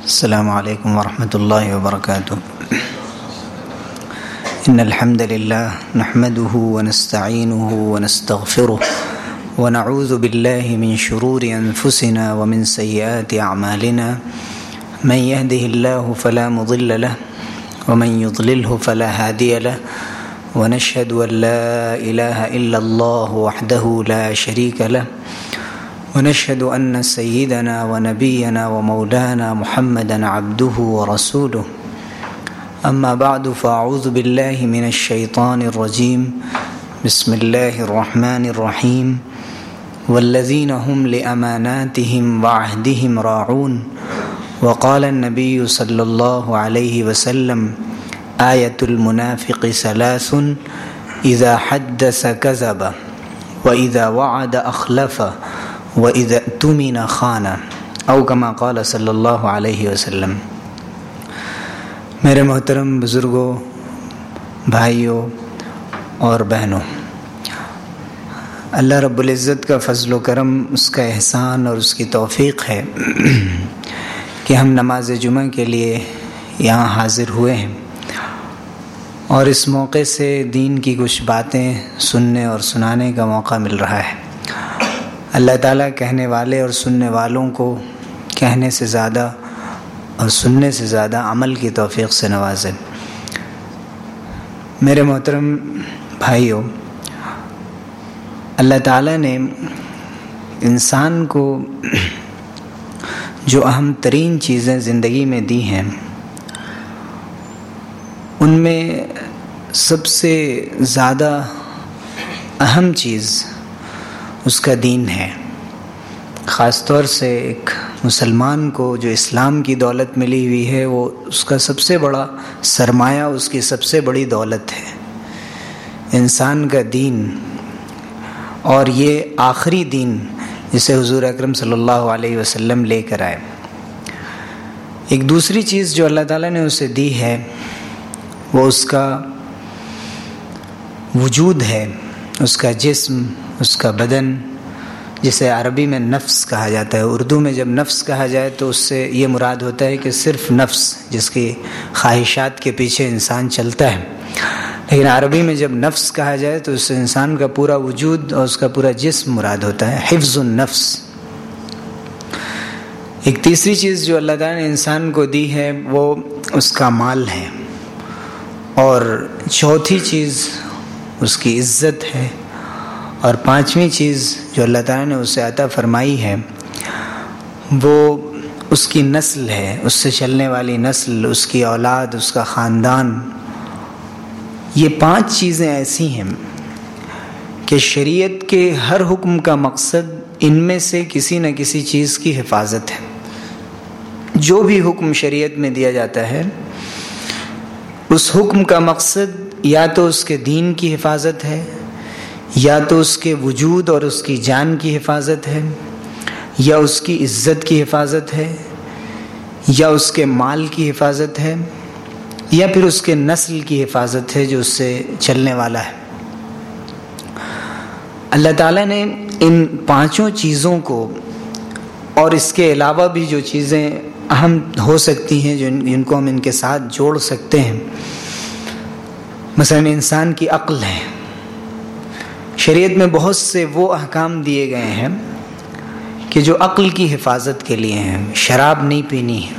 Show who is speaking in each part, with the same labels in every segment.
Speaker 1: السلام عليكم ورحمة الله وبركاته. إن الحمد لله نحمده ونستعينه ونستغفره ونعوذ بالله من شرور أنفسنا ومن سيئات أعمالنا. من يهده الله فلا مضل له ومن يضلله فلا هادي له. ونشهد أن لا إله إلا الله وحده لا شريك له. ونشهد أن سيدنا ونبينا ومولانا محمدا عبده ورسوله. أما بعد، فأعوذ بالله من الشيطان الرجيم. بسم الله الرحمن الرحيم. والذين هم لأماناتهم وعهدهم راعون. وقال النبي صلى الله عليه وسلم آية المنافق ثلاث إذا حدث كذب، وإذا وعد أخلف وإذا اؤتمن خان او كما قال صلی اللہ علیہ وسلم، میرے محترم بزرگوں، بھائیوں اور بہنوں، اللہ رب العزت کا فضل و کرم اس کا احسان اور اس کی توفیق ہے کہ ہم نماز جمعہ کے لیے یہاں حاضر ہوئے ہیں۔ اور اس موقع سے دین کی کچھ باتیں سننے اور سنانے کا موقع مل رہا ہے۔ اللہ تعالیٰ کہنے والے اور سننے والوں کو کہنے سے زیادہ اور سننے سے زیادہ عمل کی توفیق سے نوازے۔ میرے محترم بھائیوں اللہ تعالیٰ نے انسان کو جو اہم ترین چیزیں زندگی میں دی ہیں، ان میں سب سے زیادہ اہم چیز اس کا دین ہے۔ خاص طور سے ایک مسلمان کو جو اسلام کی دولت ملی ہوئی ہے، وہ اس کا سب سے بڑا سرمایہ، اس کی سب سے بڑی دولت ہے۔ انسان کا دین اور یہ آخری دین جسے حضور اکرم صلی اللہ علیہ وسلم لے کر آئے۔ ایک دوسری چیز جو اللہ تعالیٰ نے اسے دی ہے، وہ اس کا وجود ہے۔ اس کا جسم، اس کا بدن، جسے عربی میں نفس کہا جاتا ہے، اردو میں جب نفس کہا جائے تو اس سے یہ مراد ہوتا ہے کہ صرف نفس، جس کی خواہشات کے پیچھے انسان چلتا ہے۔ لیکن عربی میں جب نفس کہا جائے تو اس سے انسان کا پورا وجود اور اس کا پورا جسم مراد ہوتا ہے، حفظ النفس۔ ایک تیسری چیز جو اللہ تعالیٰ نے انسان کو دی ہے، وہ اس کا مال ہے۔ اور چوتھی چیز اس کی عزت ہے۔ اور پانچویں چیز جو اللہ تعالیٰ نے اسے عطا فرمائی ہے، وہ اس کی نسل ہے۔ اس سے چلنے والی نسل، اس کی اولاد، اس کا خاندان۔ یہ پانچ چیزیں ایسی ہیں کہ شریعت کے ہر حکم کا مقصد ان میں سے کسی نہ کسی چیز کی حفاظت ہے۔ جو بھی حکم شریعت میں دیا جاتا ہے، اس حکم کا مقصد یا تو اس کے دین کی حفاظت ہے، یا تو اس کے وجود اور اس کی جان کی حفاظت ہے، یا اس کی عزت کی حفاظت ہے، یا اس کے مال کی حفاظت ہے، یا پھر اس کے نسل کی حفاظت ہے جو اس سے چلنے والا ہے۔ اللہ تعالیٰ نے ان پانچوں چیزوں کو اور اس کے علاوہ بھی جو چیزیں اہم ہو سکتی ہیں جن جن کو ہم ان کے ساتھ جوڑ سکتے ہیں مثلا انسان کی عقل ہے۔ شریعت میں بہت سے وہ احکام دیے گئے ہیں کہ جو عقل کی حفاظت کے لیے ہیں، شراب نہیں پینی ہے۔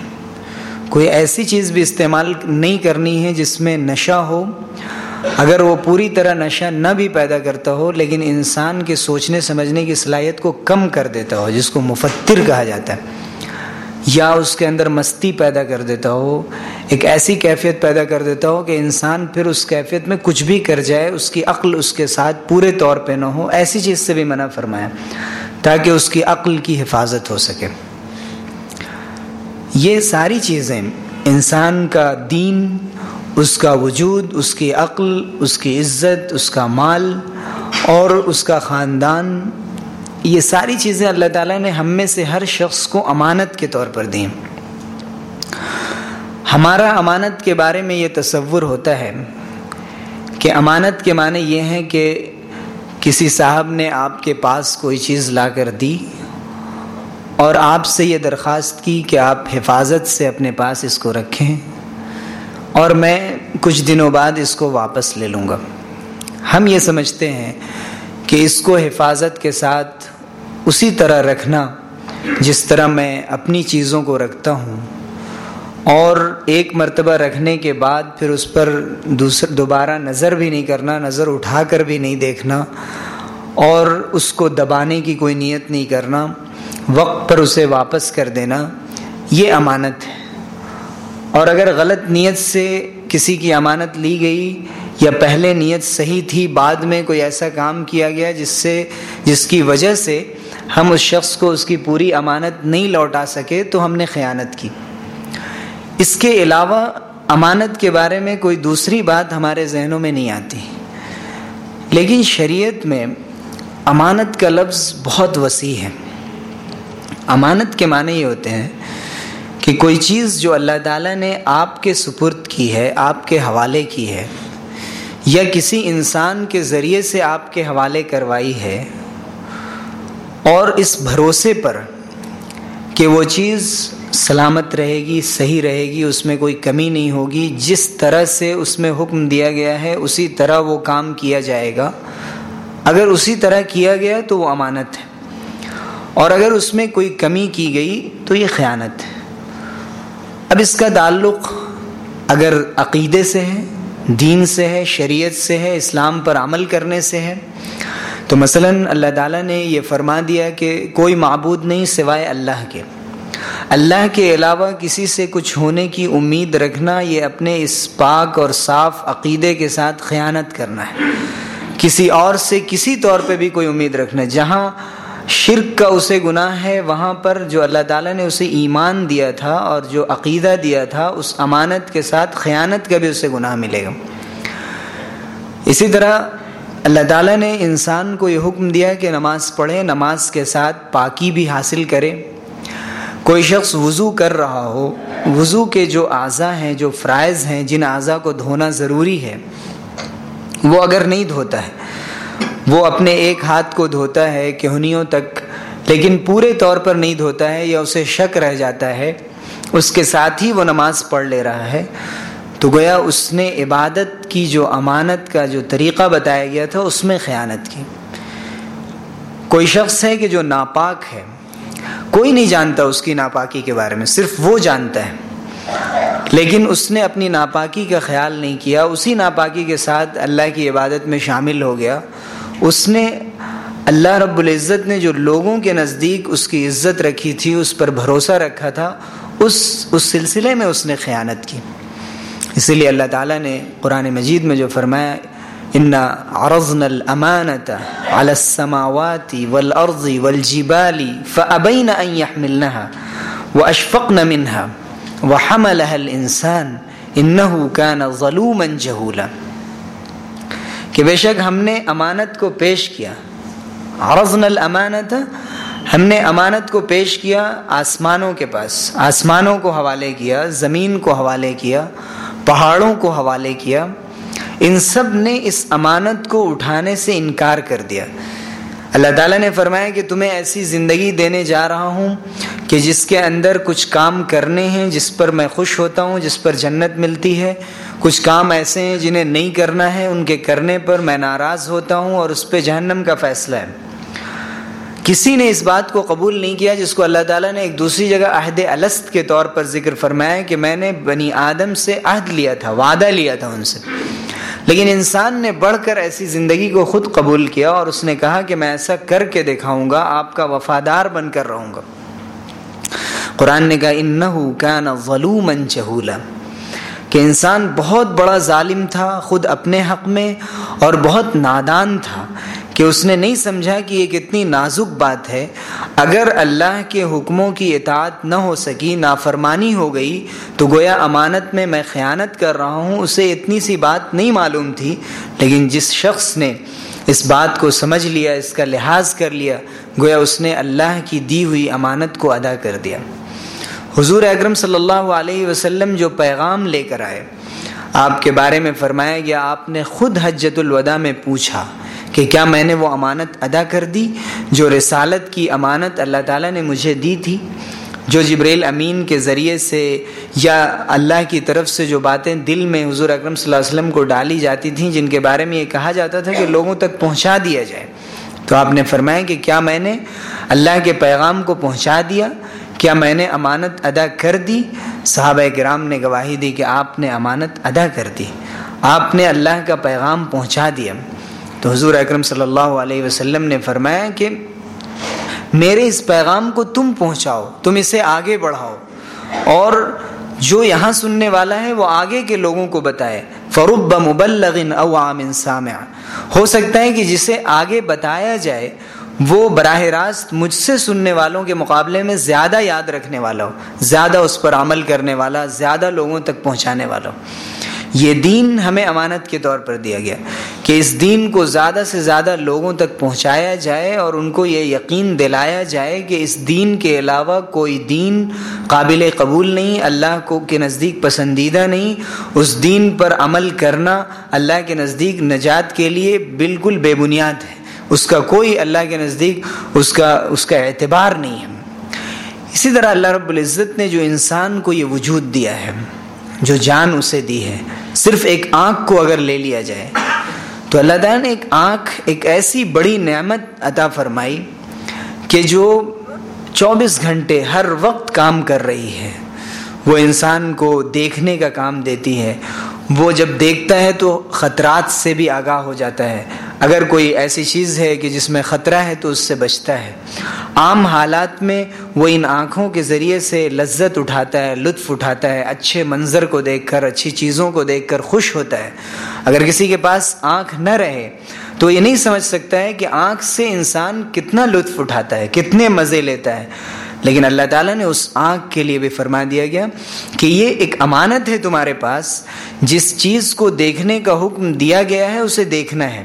Speaker 1: کوئی ایسی چیز بھی استعمال نہیں کرنی ہے جس میں نشہ ہو۔ اگر وہ پوری طرح نشہ نہ بھی پیدا کرتا ہو، لیکن انسان کے سوچنے، سمجھنے کی صلاحیت کو کم کر دیتا ہو، جس کو مفتر کہا جاتا ہے۔ یا اس کے اندر مستی پیدا کر دیتا ہو، ایک ایسی کیفیت پیدا کر دیتا ہو کہ انسان پھر اس کیفیت میں کچھ بھی کر جائے، اس کی عقل اس کے ساتھ پورے طور پہ نہ ہو۔ ایسی چیز سے بھی منع فرمایا، تاکہ اس کی عقل کی حفاظت ہو سکے۔ یہ ساری چیزیں انسان کا دین، اس کا وجود، اس کی عقل، اس کی عزت، اس کا مال اور اس کا خاندان یہ ساری چیزیں اللہ تعالیٰ نے ہم میں سے ہر شخص کو امانت کے طور پر دیں۔ ہمارا امانت کے بارے میں یہ تصور ہوتا ہے کہ امانت کے معنی یہ ہیں کہ کسی صاحب نے آپ کے پاس کوئی چیز لا کر دی اور آپ سے یہ درخواست کی کہ آپ حفاظت سے اپنے پاس اس کو رکھیں اور میں کچھ دنوں بعد اس کو واپس لے لوں گا۔ ہم یہ سمجھتے ہیں کہ اس کو حفاظت کے ساتھ اسی طرح رکھنا جس طرح میں اپنی چیزوں کو رکھتا ہوں۔ اور ایک مرتبہ رکھنے کے بعد پھر اس پر دوسر دوبارہ نظر بھی نہیں کرنا، نظر اٹھا کر بھی نہیں دیکھنا اور اس کو دبانے کی کوئی نیت نہیں کرنا، وقت پر اسے واپس کر دینا، یہ امانت ہے۔ اور اگر غلط نیت سے کسی کی امانت لی گئی یا پہلے نیت صحیح تھی، بعد میں کوئی ایسا کام کیا گیا جس سے، جس کی وجہ سے ہم اس شخص کو اس کی پوری امانت نہیں لوٹا سکے، تو ہم نے خیانت کی۔ اس کے علاوہ امانت کے بارے میں کوئی دوسری بات ہمارے ذہنوں میں نہیں آتی۔ لیکن شریعت میں امانت کا لفظ بہت وسیع ہے۔ امانت کے معنی یہ ہوتے ہیں کہ کوئی چیز جو اللہ تعالیٰ نے آپ کے سپرد کی ہے، آپ کے حوالے کی ہے یا کسی انسان کے ذریعے سے آپ کے حوالے کروائی ہے اور اس بھروسے پر کہ وہ چیز سلامت رہے گی، صحیح رہے گی، اس میں کوئی کمی نہیں ہوگی، جس طرح سے اس میں حکم دیا گیا ہے، اسی طرح وہ کام کیا جائے گا۔ اگر اسی طرح کیا گیا تو وہ امانت ہے۔ اور اگر اس میں کوئی کمی کی گئی تو یہ خیانت ہے۔ اب اس کا تعلق اگر عقیدے سے ہے دین سے ہے، شریعت سے ہے، اسلام پر عمل کرنے سے ہے۔ تو مثلا اللہ تعالیٰ نے یہ فرما دیا کہ کوئی معبود نہیں سوائے اللہ کے۔ اللہ کے علاوہ کسی سے کچھ ہونے کی امید رکھنا، یہ اپنے اس پاک اور صاف عقیدے کے ساتھ خیانت کرنا ہے۔ کسی اور سے کسی طور پہ بھی کوئی امید رکھنا، جہاں شرک کا اسے گناہ ہے، وہاں پر جو اللہ تعالیٰ نے اسے ایمان دیا تھا اور جو عقیدہ دیا تھا، اس امانت کے ساتھ خیانت کا بھی اسے گناہ ملے گا۔ اسی طرح اللہ تعالیٰ نے انسان کو یہ حکم دیا کہ نماز پڑھے، نماز کے ساتھ پاکی بھی حاصل کرے۔ کوئی شخص وضو کر رہا ہو، وضو کے جو اعضا ہیں، جو فرائض ہیں، جن اعضا کو دھونا ضروری ہے، وہ اگر نہیں دھوتا ہے وہ اپنے ایک ہاتھ کو دھوتا ہے کہنیوں تک، لیکن پورے طور پر نہیں دھوتا ہے یا اسے شک رہ جاتا ہے، اس کے ساتھ ہی وہ نماز پڑھ لے رہا ہے۔ تو گویا اس نے عبادت کی جو امانت کا جو طریقہ بتایا گیا تھا، اس میں خیانت کی۔ کوئی شخص ہے کہ جو ناپاک ہے، کوئی نہیں جانتا اس کی ناپاکی کے بارے میں، صرف وہ جانتا ہے۔ لیکن اس نے اپنی ناپاکی کا خیال نہیں کیا، اسی ناپاکی کے ساتھ اللہ کی عبادت میں شامل ہو گیا۔ اس نے اللہ رب العزت نے جو لوگوں کے نزدیک اس کی عزت رکھی تھی، اس پر بھروسہ رکھا تھا، اس اس سلسلے میں اس نے خیانت کی۔ اسی لیے اللہ تعالیٰ نے قرآن مجید میں جو فرمایا ان عرضنا الامانة على السماوات والارض والجبال فابين ان يحملنها واشفقن منها وحملها الانسان انه كان ظلوما جهولا کہ بے شک ہم نے امانت کو پیش کیا۔ عرضنا الامانت ہم نے امانت کو پیش کیا آسمانوں کے پاس۔ آسمانوں کو حوالے کیا، زمین کو حوالے کیا، پہاڑوں کو حوالے کیا۔ ان سب نے اس امانت کو اٹھانے سے انکار کر دیا۔ اللہ تعالیٰ نے فرمایا کہ تمہیں ایسی زندگی دینے جا رہا ہوں کہ جس کے اندر کچھ کام کرنے ہیں، جس پر میں خوش ہوتا ہوں، جس پر جنت ملتی ہے۔ کچھ کام ایسے ہیں جنہیں نہیں کرنا ہے، ان کے کرنے پر میں ناراض ہوتا ہوں اور اس پہ جہنم کا فیصلہ ہے۔ کسی نے اس بات کو قبول نہیں کیا جس کو اللہ تعالیٰ نے ایک دوسری جگہ عہد الست کے طور پر ذکر فرمایا کہ میں نے بنی آدم سے عہد لیا تھا، وعدہ لیا تھا ان سے۔ لیکن انسان نے بڑھ کر ایسی زندگی کو خود قبول کیا اور اس نے کہا کہ میں ایسا کر کے دکھاؤں گا، آپ کا وفادار بن کر رہوں گا۔ قرآن نے کہا، انہو کان ظلوما جہولا کہ انسان بہت بڑا ظالم تھا، خود اپنے حق میں اور بہت نادان تھا۔ کہ اس نے نہیں سمجھا کہ یہ کتنی نازک بات ہے۔ اگر اللہ کے حکموں کی اطاعت نہ ہو سکی، نافرمانی ہو گئی، تو گویا امانت میں میں خیانت کر رہا ہوں، اسے اتنی سی بات نہیں معلوم تھی۔ لیکن جس شخص نے اس بات کو سمجھ لیا، اس کا لحاظ کر لیا، گویا اس نے اللہ کی دی ہوئی امانت کو ادا کر دیا۔ حضور اکرم صلی اللہ علیہ وسلم جو پیغام لے کر آئے، آپ کے بارے میں فرمایا گیا، آپ نے خود حجت الوداع میں پوچھا۔ کہ کیا میں نے وہ امانت ادا کر دی جو رسالت کی امانت اللہ تعالیٰ نے مجھے دی تھی، جو جبریل امین کے ذریعے سے یا اللہ کی طرف سے جو باتیں دل میں حضور اکرم صلی اللہ علیہ وسلم کو ڈالی جاتی تھیں، جن کے بارے میں یہ کہا جاتا تھا کہ لوگوں تک پہنچا دیا جائے۔ تو آپ نے فرمایا کہ کیا میں نے اللہ کے پیغام کو پہنچا دیا؟ کیا میں نے امانت ادا کر دی؟ صحابہ کرام نے گواہی دی کہ آپ نے امانت ادا کر دی۔ آپ نے اللہ کا پیغام پہنچا دیا۔ تو حضور اکرم صلی اللہ علیہ وسلم نے فرمایا کہ میرے اس پیغام کو تم پہنچاؤ، تم اسے آگے بڑھاؤ۔ اور جو یہاں سننے والا ہے وہ آگے کے لوگوں کو بتائے۔ فروب مبلغن او عام سامع۔ ہو سکتا ہے کہ جسے آگے بتایا جائے، وہ براہ راست مجھ سے سننے والوں کے مقابلے میں زیادہ یاد رکھنے والا ہو، زیادہ اس پر عمل کرنے والا، زیادہ لوگوں تک پہنچانے والا ہو۔ یہ دین ہمیں امانت کے طور پر دیا گیا کہ اس دین کو زیادہ سے زیادہ لوگوں تک پہنچایا جائے اور ان کو یہ یقین دلایا جائے کہ اس دین کے علاوہ کوئی دین قابل قبول نہیں، اللہ کو کے نزدیک پسندیدہ نہیں۔ اس دین پر عمل کرنا اللہ کے نزدیک نجات کے لیے بالکل بے بنیاد ہے۔ اس کا کوئی اللہ کے نزدیک اس کا اس کا اعتبار نہیں ہے۔ اسی طرح اللہ رب العزت نے جو انسان کو یہ وجود دیا ہے جو جان اسے دی ہے۔ صرف ایک آنکھ کو اگر لے لیا جائے، تو اللہ تعالیٰ نے ایک آنکھ، ایک ایسی بڑی نعمت عطا فرمائی کہ جو چوبیس گھنٹے ہر وقت کام کر رہی ہے۔ وہ انسان کو دیکھنے کا کام دیتی ہے۔ وہ جب دیکھتا ہے تو خطرات سے بھی آگاہ ہو جاتا ہے۔ اگر کوئی ایسی چیز ہے کہ جس میں خطرہ ہے تو اس سے بچتا ہے۔ عام حالات میں وہ ان آنکھوں کے ذریعے سے لذت اٹھاتا ہے، لطف اٹھاتا ہے، اچھے منظر کو دیکھ کر، اچھی چیزوں کو دیکھ کر خوش ہوتا ہے۔ اگر کسی کے پاس آنکھ نہ رہے تو یہ نہیں سمجھ سکتا ہے کہ آنکھ سے انسان کتنا لطف اٹھاتا ہے، کتنے مزے لیتا ہے۔ لیکن اللہ تعالیٰ نے اس آنکھ کے لیے بھی فرما دیا گیا کہ یہ ایک امانت ہے تمہارے پاس، جس چیز کو دیکھنے کا حکم دیا گیا ہے، اسے دیکھنا ہے۔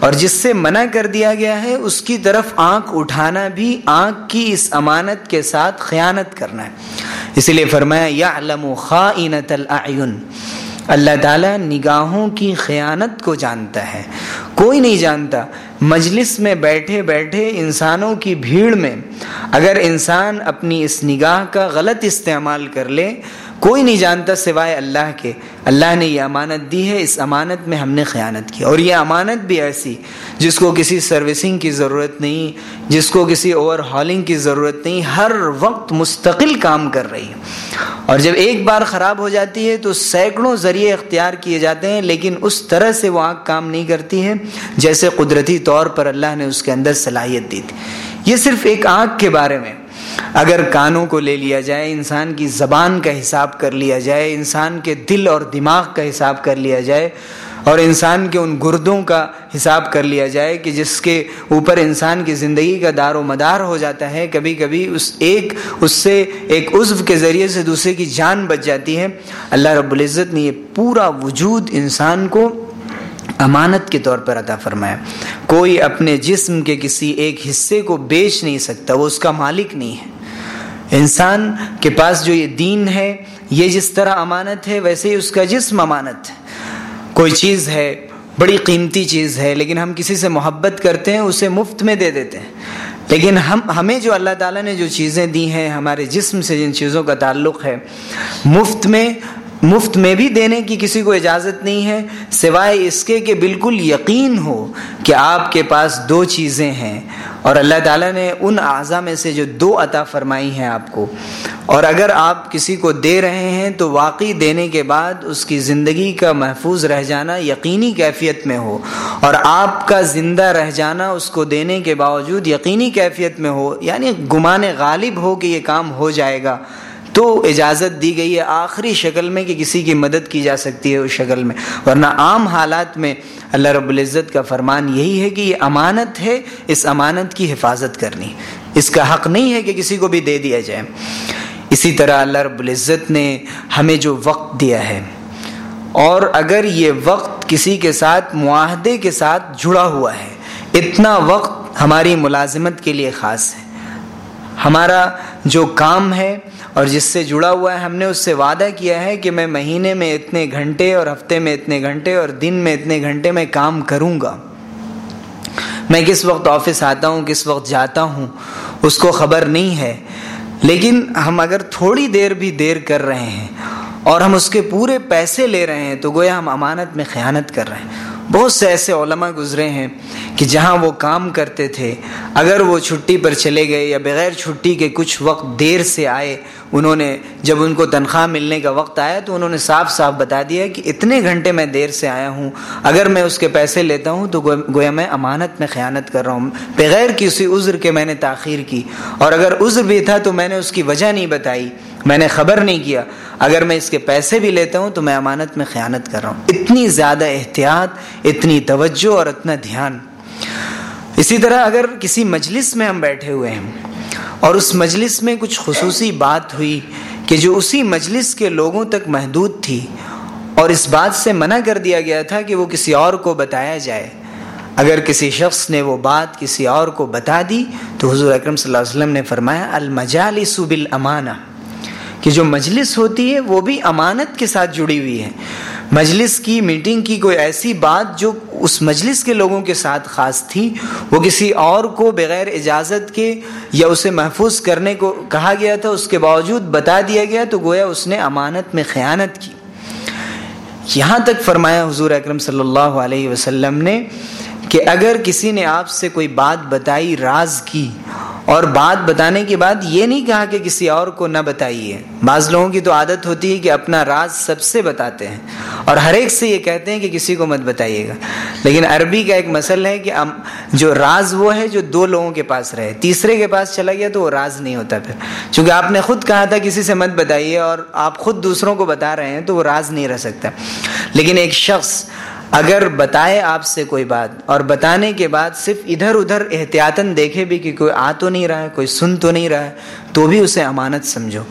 Speaker 1: اور جس سے منع کر دیا گیا ہے، اس کی طرف آنکھ اٹھانا بھی، آنکھ کی اس امانت کے ساتھ خیانت کرنا ہے۔ اسی لیے فرمایا یا علم خائنت الاعین اللہ تعالیٰ نگاہوں کی خیانت کو جانتا ہے۔ کوئی نہیں جانتا، مجلس میں بیٹھے بیٹھے انسانوں کی بھیڑ میں، اگر انسان اپنی اس نگاہ کا غلط استعمال کر لے کوئی نہیں جانتا سوائے اللہ کے۔ اللہ نے یہ امانت دی ہے، اس امانت میں ہم نے خیانت کی۔ اور یہ امانت بھی ایسی، جس کو کسی سروسنگ کی ضرورت نہیں، جس کو کسی اوور ہالنگ کی ضرورت نہیں، ہر وقت مستقل کام کر رہی ہے۔ اور جب ایک بار خراب ہو جاتی ہے تو سینکڑوں ذریعے اختیار کیے جاتے ہیں، لیکن اس طرح سے وہ آنکھ کام نہیں کرتی ہے، جیسے قدرتی طور پر اللہ نے اس کے اندر صلاحیت دی تھی۔ یہ صرف ایک آنکھ کے بارے میں۔ اگر کانوں کو لے لیا جائے، انسان کی زبان کا حساب کر لیا جائے، انسان کے دل اور دماغ کا حساب کر لیا جائے اور انسان کے ان گردوں کا حساب کر لیا جائے کہ جس کے اوپر انسان کی زندگی کا دار و مدار ہو جاتا ہے، کبھی کبھی اس ایک، اس سے ایک عزو کے ذریعے سے دوسرے کی جان بچ جاتی ہے۔ اللہ رب العزت نے یہ پورا وجود انسان کو امانت کے طور پر عطا فرمایا۔ کوئی اپنے جسم کے کسی ایک حصے کو بیچ نہیں سکتا، وہ اس کا مالک نہیں ہے۔ انسان کے پاس جو یہ دین ہے، یہ جس طرح امانت ہے، ویسے ہی اس کا جسم امانت ہے۔ کوئی چیز ہے، بڑی قیمتی چیز ہے، لیکن ہم کسی سے محبت کرتے ہیں، اسے مفت میں دے دیتے ہیں۔ لیکن ہم، ہمیں جو اللہ تعالیٰ نے جو چیزیں دی ہیں، ہمارے جسم سے جن چیزوں کا تعلق ہے، مفت میں مفت میں بھی دینے کی کسی کو اجازت نہیں ہے، سوائے اس کے کہ بالکل یقین ہو کہ آپ کے پاس دو چیزیں ہیں۔ اور اللہ تعالیٰ نے ان اعضاء میں سے جو دو عطا فرمائی ہیں آپ کو۔ اور اگر آپ کسی کو دے رہے ہیں تو واقعی دینے کے بعد اس کی زندگی کا محفوظ رہ جانا یقینی کیفیت میں ہو۔ اور آپ کا زندہ رہ جانا اس کو دینے کے باوجود یقینی کیفیت میں ہو یعنی گمان غالب ہو کہ یہ کام ہو جائے گا۔ تو اجازت دی گئی ہے آخری شکل میں کہ کسی کی مدد کی جا سکتی ہے اس شکل میں۔ ورنہ عام حالات میں اللہ رب العزت کا فرمان یہی ہے کہ یہ امانت ہے، اس امانت کی حفاظت کرنی۔ اس کا حق نہیں ہے کہ کسی کو بھی دے دیا جائے۔ اسی طرح اللہ رب العزت نے ہمیں جو وقت دیا ہے، اور اگر یہ وقت کسی کے ساتھ، معاہدے کے ساتھ جڑا ہوا ہے، اتنا وقت ہماری ملازمت کے لیے خاص ہے۔ ہمارا جو کام ہے اور جس سے جڑا ہوا ہے، ہم نے اس سے وعدہ کیا ہے کہ میں مہینے میں اتنے گھنٹے اور ہفتے میں اتنے گھنٹے اور دن میں اتنے گھنٹے میں کام کروں گا۔ میں کس وقت آفس آتا ہوں، کس وقت جاتا ہوں، اس کو خبر نہیں ہے۔ لیکن ہم اگر تھوڑی دیر بھی دیر کر رہے ہیں اور ہم اس کے پورے پیسے لے رہے ہیں، تو گویا ہم امانت میں خیانت کر رہے ہیں۔ بہت سے ایسے علماء گزرے ہیں کہ جہاں وہ کام کرتے تھے، اگر وہ چھٹی پر چلے گئے یا بغیر چھٹی کے کچھ وقت دیر سے آئے، انہوں نے جب ان کو تنخواہ ملنے کا وقت آیا تو انہوں نے صاف صاف بتا دیا کہ اتنے گھنٹے میں دیر سے آیا ہوں، اگر میں اس کے پیسے لیتا ہوں تو گویا میں امانت میں خیانت کر رہا ہوں۔ بغیر کسی عذر کے میں نے تاخیر کی۔ اور اگر عذر بھی تھا تو میں نے اس کی وجہ نہیں بتائی۔ میں نے خبر نہیں کیا۔ اگر میں اس کے پیسے بھی لیتا ہوں تو میں امانت میں خیانت کر رہا ہوں۔ اتنی زیادہ احتیاط، اتنی توجہ اور اتنا دھیان۔ اسی طرح اگر کسی مجلس میں ہم بیٹھے ہوئے ہیں اور اس مجلس میں کچھ خصوصی بات ہوئی کہ جو اسی مجلس کے لوگوں تک محدود تھی اور اس بات سے منع کر دیا گیا تھا کہ وہ کسی اور کو بتایا جائے۔ اگر کسی شخص نے وہ بات کسی اور کو بتا دی تو حضور اکرم صلی اللہ علیہ وسلم نے فرمایا المجالس بالامانہ۔ کہ جو مجلس ہوتی ہے وہ بھی امانت کے ساتھ جڑی ہوئی ہے۔ مجلس کی میٹنگ کی کوئی ایسی بات جو اس مجلس کے لوگوں کے ساتھ خاص تھی، وہ کسی اور کو بغیر اجازت کے یا اسے محفوظ کرنے کو کہا گیا تھا، اس کے باوجود بتا دیا گیا تو گویا اس نے امانت میں خیانت کی۔ یہاں تک فرمایا حضور اکرم صلی اللہ علیہ وسلم نے کہ اگر کسی نے آپ سے کوئی بات بتائی، راز کی اور بات بتانے کے بعد یہ نہیں کہا کہ کسی اور کو نہ بتائیے۔ بعض لوگوں کی تو عادت ہوتی ہے کہ اپنا راز سب سے بتاتے ہیں اور ہر ایک سے یہ کہتے ہیں کہ کسی کو مت بتائیے گا۔ لیکن عربی کا ایک مسئلہ ہے کہ جو راز وہ ہے جو دو لوگوں کے پاس رہے۔ تیسرے کے پاس چلا گیا تو وہ راز نہیں ہوتا پھر۔ چونکہ آپ نے خود کہا تھا کسی سے مت بتائیے اور آپ خود دوسروں کو بتا رہے ہیں تو وہ راز نہیں رہ سکتا۔ لیکن ایک شخص اگر بتائے آپ سے کوئی بات اور بتانے کے بعد صرف ادھر ادھر احتیاطاً دیکھے بھی کہ کوئی آ تو نہیں رہا ہے، کوئی سن تو نہیں رہا ہے، تو بھی اسے امانت سمجھو۔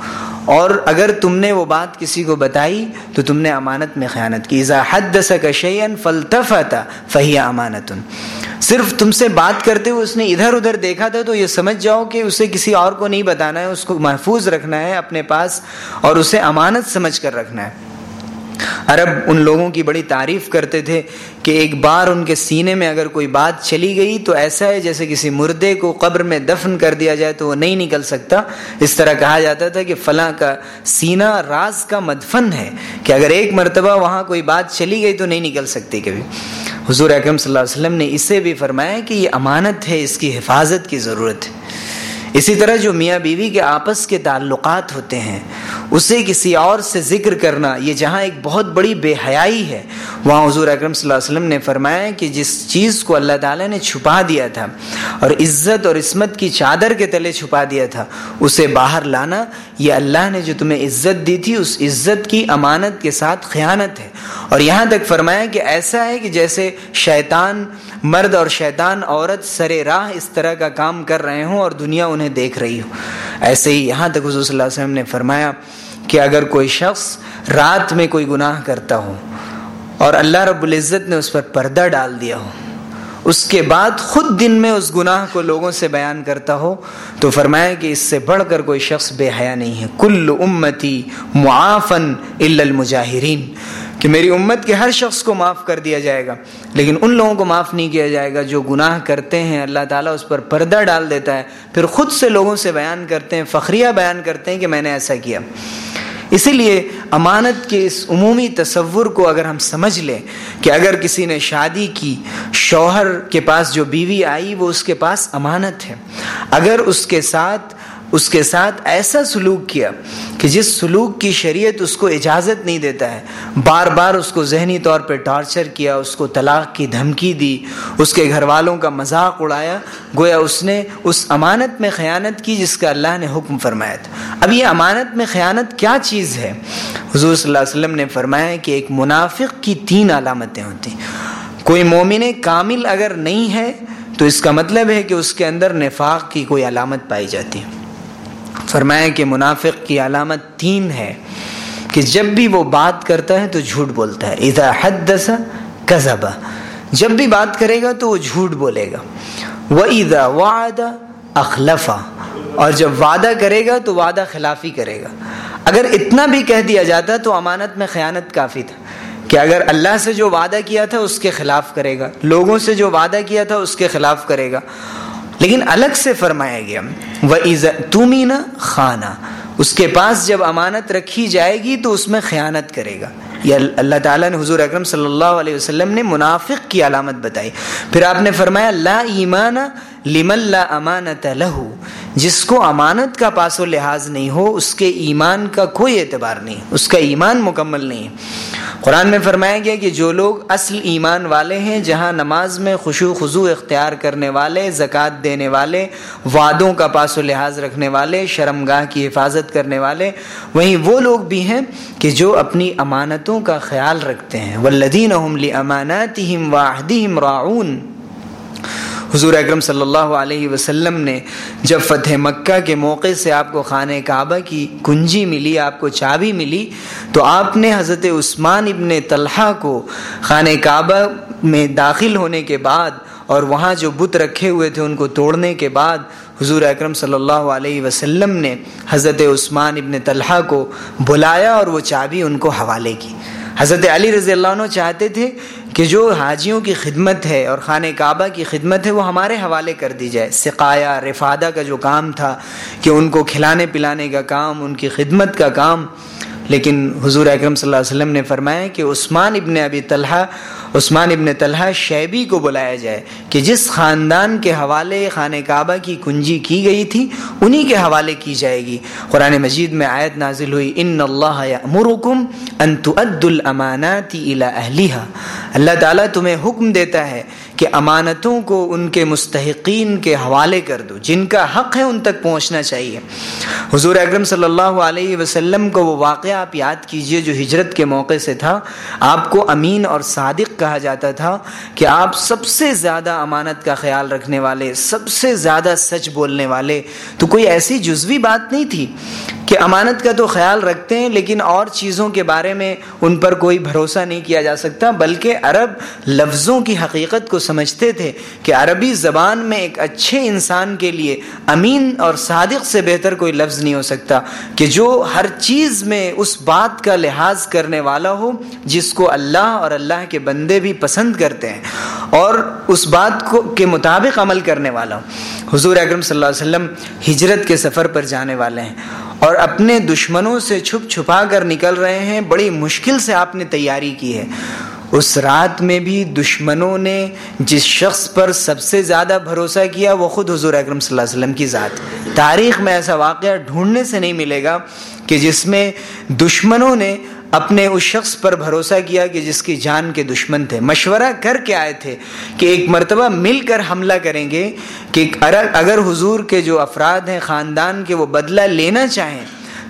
Speaker 1: اور اگر تم نے وہ بات کسی کو بتائی تو تم نے امانت میں خیانت کی۔ حد شعین فلطف آتا فہی امانت۔ صرف تم سے بات کرتے ہوئے اس نے ادھر ادھر دیکھا تھا تو یہ سمجھ جاؤ کہ اسے کسی اور کو نہیں بتانا ہے، اس کو محفوظ رکھنا ہے اپنے پاس اور اسے امانت سمجھ کر رکھنا ہے۔ عرب ان لوگوں کی بڑی تعریف کرتے تھے کہ ایک بار ان کے سینے میں اگر کوئی بات چلی گئی تو ایسا ہے جیسے کسی مردے کو قبر میں دفن کر دیا جائے تو وہ نہیں نکل سکتا۔ اس طرح کہا جاتا تھا کہ فلاں کا سینہ راز کا مدفن ہے کہ اگر ایک مرتبہ وہاں کوئی بات چلی گئی تو نہیں نکل سکتی کبھی۔ حضور اکرم صلی اللہ علیہ وسلم نے اسے بھی فرمایا کہ یہ امانت ہے، اس کی حفاظت کی ضرورت ہے۔ اسی طرح جو میاں بیوی کے آپس کے تعلقات ہوتے ہیں، اسے کسی اور سے ذکر کرنا، یہ جہاں ایک بہت بڑی بے حیائی ہے۔ وہاں حضور اکرم صلی اللہ علیہ وسلم نے فرمایا کہ جس چیز کو اللہ تعالیٰ نے چھپا دیا تھا اور عزت اور عصمت کی چادر کے تلے چھپا دیا تھا، اسے باہر لانا، یہ اللہ نے جو تمہیں عزت دی تھی، اس عزت کی امانت کے ساتھ خیانت ہے۔ اور یہاں تک فرمایا کہ ایسا ہے کہ جیسے شیطان مرد اور شیطان عورت سر راہ اس طرح کا کام کر رہے ہوں اور دنیا انہیں دیکھ رہی ہو ایسے ہی یہاں تک حضور صلی اللہ علیہ وسلم نے فرمایا کہ اگر کوئی شخص رات میں کوئی گناہ کرتا ہو اور اللہ رب العزت نے اس پر پردہ ڈال دیا ہو، اس کے بعد خود دن میں اس گناہ کو لوگوں سے بیان کرتا ہو، تو فرمایا کہ اس سے بڑھ کر کوئی شخص بے حیا نہیں ہے۔ کل امتی معافن الا المجاہرین۔ کہ میری امت کے ہر شخص کو معاف کر دیا جائے گا، لیکن ان لوگوں کو معاف نہیں کیا جائے گا جو گناہ کرتے ہیں۔ اللہ تعالیٰ اس پر پردہ ڈال دیتا ہے۔ پھر خود سے لوگوں سے بیان کرتے ہیں، فخریہ بیان کرتے ہیں کہ میں نے ایسا کیا۔ اسی لیے امانت کے اس عمومی تصور کو اگر ہم سمجھ لیں کہ اگر کسی نے شادی کی، شوہر کے پاس جو بیوی آئی، وہ اس کے پاس امانت ہے۔ اگر اس کے ساتھ اس کے ساتھ ایسا سلوک کیا کہ جس سلوک کی شریعت اس کو اجازت نہیں دیتا ہے۔ بار بار اس کو ذہنی طور پہ ٹارچر کیا، اس کو طلاق کی دھمکی دی، اس کے گھر والوں کا مذاق اڑایا۔ گویا اس نے اس امانت میں خیانت کی جس کا اللہ نے حکم فرمایا تھا۔ اب یہ امانت میں خیانت کیا چیز ہے؟ حضور صلی اللہ علیہ وسلم نے فرمایا کہ ایک منافق کی تین علامتیں ہوتی ہیں۔ کوئی مومن کامل اگر نہیں ہے تو اس کا مطلب ہے کہ اس کے اندر نفاق کی کوئی علامت پائی جاتی ہے۔ فرمایا کہ منافق کی علامت تین ہے کہ جب بھی وہ بات کرتا ہے تو جھوٹ بولتا ہے۔ اذا حدث کذب۔ جب بھی بات کرے گا تو وہ جھوٹ بولے گا۔ وہ وَإِذَا وَعَدَ أَخْلَفَ۔ اور جب وعدہ کرے گا تو وعدہ خلافی کرے گا۔ اگر اتنا بھی کہہ دیا جاتا تو امانت میں خیانت کافی تھا۔ کہ اگر اللہ سے جو وعدہ کیا تھا اس کے خلاف کرے گا، لوگوں سے جو وعدہ کیا تھا اس کے خلاف کرے گا۔ لیکن الگ سے فرمایا گیا وہ تمین خانہ اس کے پاس جب امانت رکھی جائے گی تو اس میں خیانت کرے گا۔ یہ اللہ تعالیٰ نے حضور اکرم صلی اللہ علیہ وسلم نے منافق کی علامت بتائی۔ پھر آپ نے فرمایا، لا ایمان لمن لا امانت لہو۔ جس کو امانت کا پاس و لحاظ نہیں ہو، اس کے ایمان کا کوئی اعتبار نہیں، اس کا ایمان مکمل نہیں۔ قرآن میں فرمایا گیا کہ جو لوگ اصل ایمان والے ہیں، جہاں نماز میں خوشو خضو اختیار کرنے والے، زکوٰۃ دینے والے، وعدوں کا پاس و لحاظ رکھنے والے شرم گاہ کی حفاظت کرنے والے، وہیں وہ لوگ بھی ہیں کہ جو اپنی امانتوں امانتوں کا خیال رکھتے ہیں۔ ولدین امانات واحدیم راعون۔ حضور اکرم صلی اللہ علیہ وسلم نے جب فتح مکہ کے موقع سے آپ کو خانہ کعبہ کی کنجی ملی، آپ کو چابی ملی، تو آپ نے حضرت عثمان ابن طلحہ کو خانہ کعبہ میں داخل ہونے کے بعد اور وہاں جو بت رکھے ہوئے تھے ان کو توڑنے کے بعد حضور اکرم صلی اللہ علیہ وسلم نے حضرت عثمان ابن طلحہ کو بلایا اور وہ چابی ان کو حوالے کی۔ حضرت علی رضی اللہ عنہ چاہتے تھے کہ جو حاجیوں کی خدمت ہے اور خانہ کعبہ کی خدمت ہے وہ ہمارے حوالے کر دی جائے۔ سقایا، رفادہ کا جو کام تھا کہ ان کو کھلانے پلانے کا کام، ان کی خدمت کا کام۔ لیکن حضور اکرم صلی اللہ علیہ وسلم نے فرمایا کہ عثمان ابن ابی طلحہ عثمان ابن طلحہ شیبی کو بلایا جائے کہ جس خاندان کے حوالے خانہ کعبہ کی کنجی کی گئی تھی، انہی کے حوالے کی جائے گی۔ قرآن مجید میں آیت نازل ہوئی، ان اللہ یأمرکم ان تؤدوا الامانات الى اہلیہا اللہ تعالیٰ تمہیں حکم دیتا ہے کہ امانتوں کو ان کے مستحقین کے حوالے کر دو، جن کا حق ہے ان تک پہنچنا چاہیے۔ حضور اکرم صلی اللہ علیہ وسلم کو وہ واقعہ آپ یاد کیجیے جو ہجرت کے موقع سے تھا۔ آپ کو امین اور صادق کہا جاتا تھا کہ آپ سب سے زیادہ امانت کا خیال رکھنے والے، سب سے زیادہ سچ بولنے والے۔ تو کوئی ایسی جزوی بات نہیں تھی کہ امانت کا تو خیال رکھتے ہیں، لیکن اور چیزوں کے بارے میں ان پر کوئی بھروسہ نہیں کیا جا سکتا، بلکہ عرب لفظوں کی حقیقت کو سمجھتے تھے کہ عربی زبان میں ایک اچھے انسان کے لیے امین اور صادق سے بہتر کوئی لفظ نہیں ہو سکتا کہ جو ہر چیز میں اس بات کا لحاظ کرنے والا ہو جس کو اللہ اور اللہ کے بندے بھی پسند کرتے ہیں اور اس بات کو کے مطابق عمل کرنے والا ہو۔ حضور اکرم صلی اللہ علیہ وسلم ہجرت کے سفر پر جانے والے ہیں اور اپنے دشمنوں سے چھپ چھپا کر نکل رہے ہیں۔ بڑی مشکل سے آپ نے تیاری کی ہے۔ اس رات میں بھی دشمنوں نے جس شخص پر سب سے زیادہ بھروسہ کیا وہ خود حضور اکرم صلی اللہ علیہ وسلم کی ذات تاریخ میں ایسا واقعہ ڈھونڈنے سے نہیں ملے گا کہ جس میں دشمنوں نے اپنے اس شخص پر بھروسہ کیا کہ جس کی جان کے دشمن تھے۔ مشورہ کر کے آئے تھے کہ ایک مرتبہ مل کر حملہ کریں گے کہ اگر حضور کے جو افراد ہیں، خاندان کے وہ بدلہ لینا چاہیں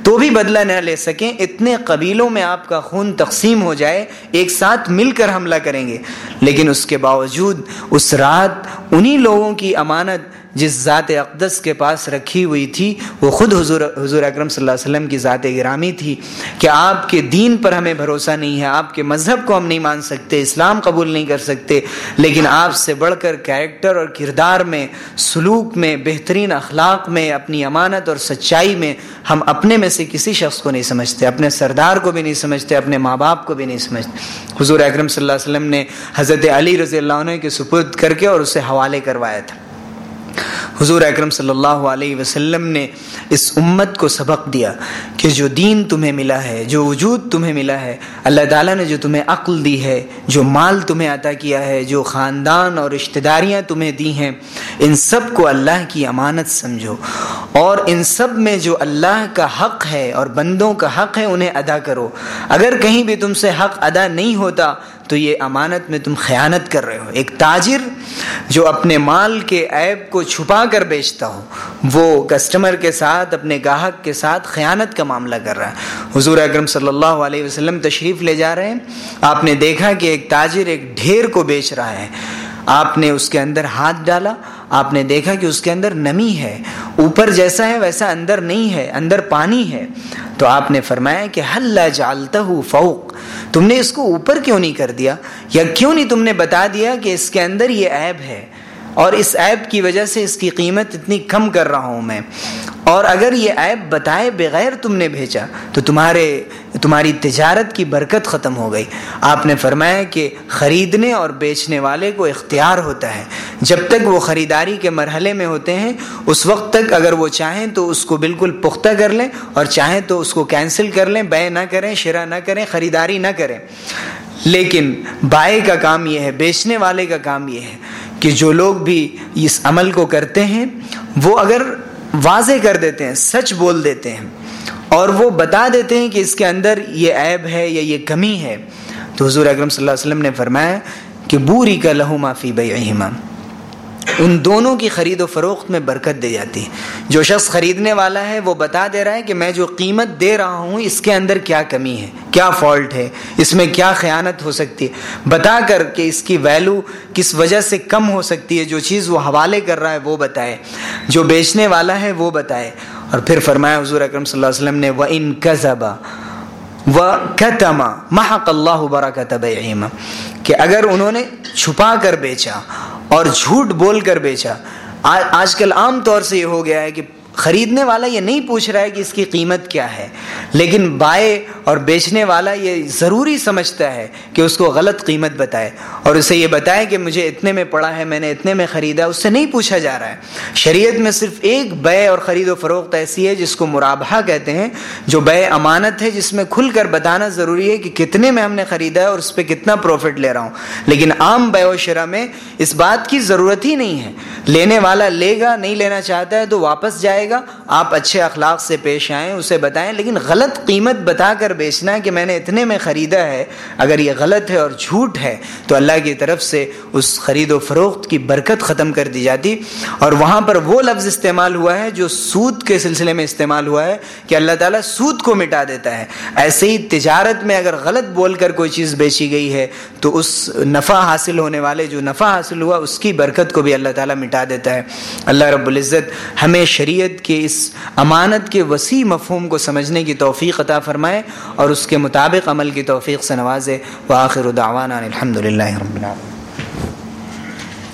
Speaker 1: تو بھی بدلہ نہ لے سکیں، اتنے قبیلوں میں آپ کا خون تقسیم ہو جائے، ایک ساتھ مل کر حملہ کریں گے۔ لیکن اس کے باوجود اس رات انہی لوگوں کی امانت جس ذات اقدس کے پاس رکھی ہوئی تھی، وہ خود حضور حضور اکرم صلی اللہ علیہ وسلم کی ذات گرامی تھی کہ آپ کے دین پر ہمیں بھروسہ نہیں ہے، آپ کے مذہب کو ہم نہیں مان سکتے، اسلام قبول نہیں کر سکتے، لیکن آپ سے بڑھ کر کیریکٹر اور کردار میں، سلوک میں، بہترین اخلاق میں، اپنی امانت اور سچائی میں ہم اپنے میں سے کسی شخص کو نہیں سمجھتے، اپنے سردار کو بھی نہیں سمجھتے، اپنے ماں باپ کو بھی نہیں سمجھتے۔ حضور اکرم صلی اللہ علیہ وسلم نے حضرت علی رضی اللہ عنہ کے سپرد کر کے اور اسے حوالے کروایا تھا۔ حضور اکرم صلی اللہ علیہ وسلم نے اس امت کو سبق دیا کہ جو دین تمہیں ملا ہے، جو وجود تمہیں ملا ہے، اللہ تعالیٰ نے جو تمہیں عقل دی ہے، جو مال تمہیں عطا کیا ہے، جو خاندان اور رشتہ داریاں تمہیں دی ہیں، ان سب کو اللہ کی امانت سمجھو۔ اور ان سب میں جو اللہ کا حق ہے اور بندوں کا حق ہے، انہیں ادا کرو۔ اگر کہیں بھی تم سے حق ادا نہیں ہوتا تو یہ امانت میں تم خیانت کر رہے ہو۔ ایک تاجر جو اپنے مال کے عیب کو چھپا کر بیچتا ہو، وہ کسٹمر کے ساتھ، اپنے گاہک کے ساتھ خیانت کا معاملہ کر رہا ہے۔ حضور اکرم صلی اللہ علیہ وسلم تشریف لے جا رہے ہیں۔ آپ نے دیکھا کہ ایک تاجر ایک ڈھیر کو بیچ رہا ہے۔ آپ نے اس کے اندر ہاتھ ڈالا۔ آپ نے دیکھا کہ اس کے اندر نمی ہے، اوپر جیسا ہے ویسا اندر نہیں ہے، اندر پانی ہے۔ تو آپ نے فرمایا کہ حل جالتا ہوں فوق؟ تم نے اس کو اوپر کیوں نہیں کر دیا؟ یا کیوں نہیں تم نے بتا دیا کہ اس کے اندر یہ عیب ہے؟ اور اس عیب کی وجہ سے اس کی قیمت اتنی کم کر رہا ہوں میں۔ اور اگر یہ عیب بتائے بغیر تم نے بھیجا، تو تمہارے، تمہاری تجارت کی برکت ختم ہو گئی۔ آپ نے فرمایا کہ خریدنے اور بیچنے والے کو اختیار ہوتا ہے۔ جب تک وہ خریداری کے مرحلے میں ہوتے ہیں، اس وقت تک اگر وہ چاہیں تو اس کو بالکل پختہ کر لیں، اور چاہیں تو اس کو کینسل کر لیں، بے نہ کریں شرح نہ کریں، خریداری نہ کریں۔ لیکن بائے کا کام یہ ہے، بیچنے والے کا کام یہ ہے۔ کہ جو لوگ بھی اس عمل کو کرتے ہیں، وہ اگر واضح کر دیتے ہیں، سچ بول دیتے ہیں، اور وہ بتا دیتے ہیں کہ اس کے اندر یہ عیب ہے یا یہ کمی ہے۔ تو حضور اکرم صلی اللہ علیہ وسلم نے فرمایا کہ بوری کا لہو معافی بے ان دونوں کی خرید و فروخت میں برکت دے جاتی ہے۔ جو شخص خریدنے والا ہے، وہ بتا دے رہا ہے کہ میں جو قیمت دے رہا ہوں، اس کے اندر کیا کمی ہے؟ کیا فالٹ ہے؟ اس میں کیا خیانت ہو سکتی ہے؟ بتا کر کہ اس کی ویلو کس وجہ سے کم ہو سکتی ہے؟ جو چیز وہ حوالے کر رہا ہے، وہ بتائے۔ جو بیچنے والا ہے، وہ بتائے۔ اور پھر فرمایا حضور اکرم صلی اللہ علیہ وسلم نے وہ ان و کتما محق اللہ برکت کہ اگر انہوں نے چھپا کر بیچا اور جھوٹ بول کر بیچا آج کل عام طور سے یہ ہو گیا ہے کہ خریدنے والا یہ نہیں پوچھ رہا ہے کہ اس کی قیمت کیا ہے، لیکن بائے اور بیچنے والا یہ ضروری سمجھتا ہے کہ اس کو غلط قیمت بتائے۔ اور اسے یہ بتائے کہ مجھے اتنے میں پڑا ہے، میں نے اتنے میں خریدا، اس سے نہیں پوچھا جا رہا ہے۔ شریعت میں صرف ایک بے اور خرید و فروخت ایسی ہے جس کو مرابہ کہتے ہیں، جو بے امانت ہے، جس میں کھل کر بتانا ضروری ہے کہ کتنے میں ہم نے خریدا ہے اور اس پہ کتنا پروفٹ لے رہا ہوں۔ لیکن عام بے و شرح میں اس بات کی ضرورت ہی نہیں ہے۔ لینے والا لے گا، نہیں لینا چاہتا ہے تو واپس جائے گا، آپ اچھے اخلاق سے پیش آئیں، اسے بتائیں، لیکن غلط قیمت بتا کر بیچنا کہ میں نے اتنے میں خریدا ہے، اگر یہ غلط ہے اور جھوٹ ہے، تو اللہ کی طرف سے اس خرید و فروخت کی برکت ختم کر دی جاتی۔ اور وہاں پر وہ لفظ استعمال ہوا ہے جو سود کے سلسلے میں استعمال ہوا ہے کہ اللہ تعالیٰ سود کو مٹا دیتا ہے۔ ایسے ہی تجارت میں اگر غلط بول کر کوئی چیز بیچی گئی ہے، تو اس نفع حاصل ہونے والے، جو نفع حاصل ہوا، اس کی برکت کو بھی اللہ تعالیٰ مٹا دیتا ہے۔ اللہ رب العزت ہمیں شریعت شریعت کے اس امانت کے وسیع مفہوم کو سمجھنے کی توفیق عطا فرمائے اور اس کے مطابق عمل کی توفیق سے نوازے۔ وآخر دعوانا الحمد للہ رب العالمین۔